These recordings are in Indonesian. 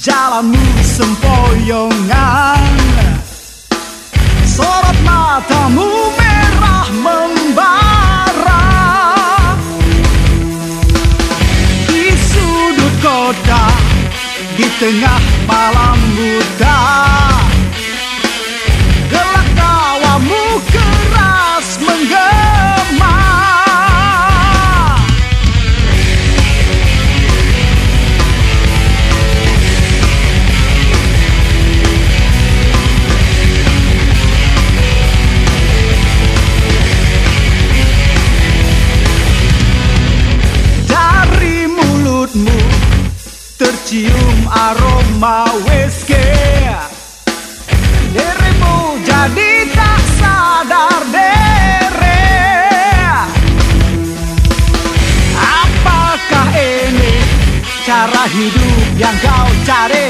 jalanmu sempoyongan. Sorot matamu merah membara. Di sudut kota, di tengah malam buta aroma whisky. Dirimu jadi tak sadar dere Apakah ini cara hidup yang kau cari?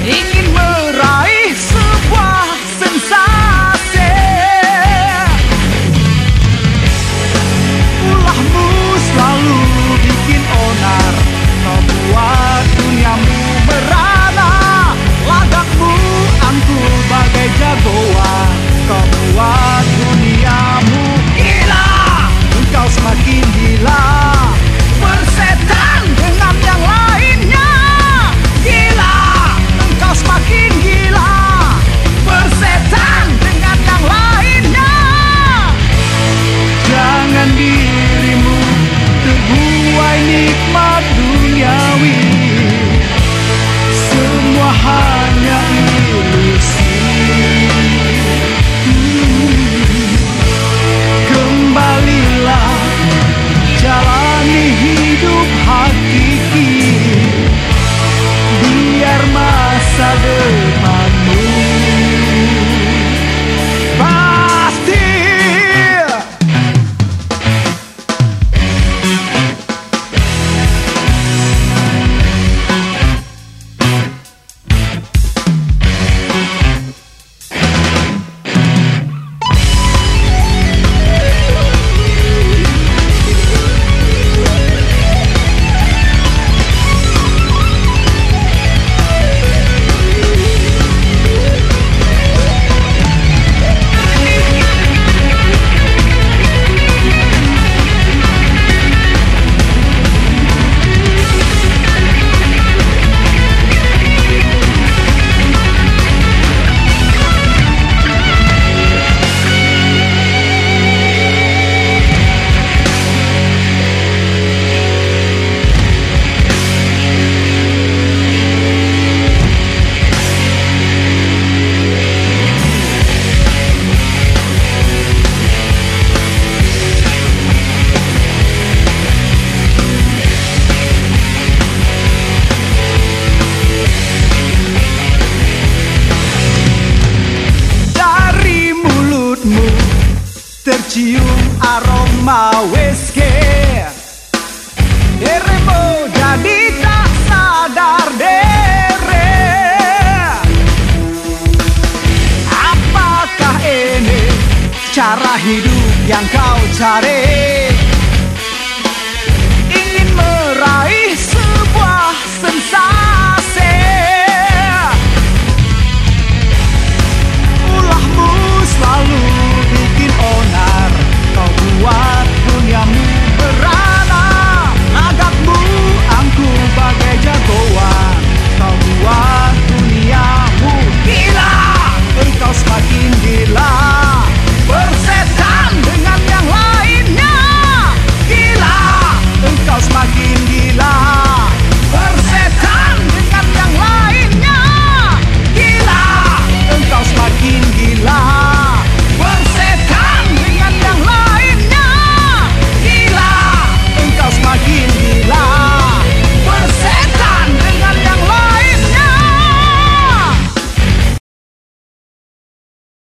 Ingin tercium aroma whisky. Dirimu jadi tak sadar dere Apakah ini cara hidup yang kau cari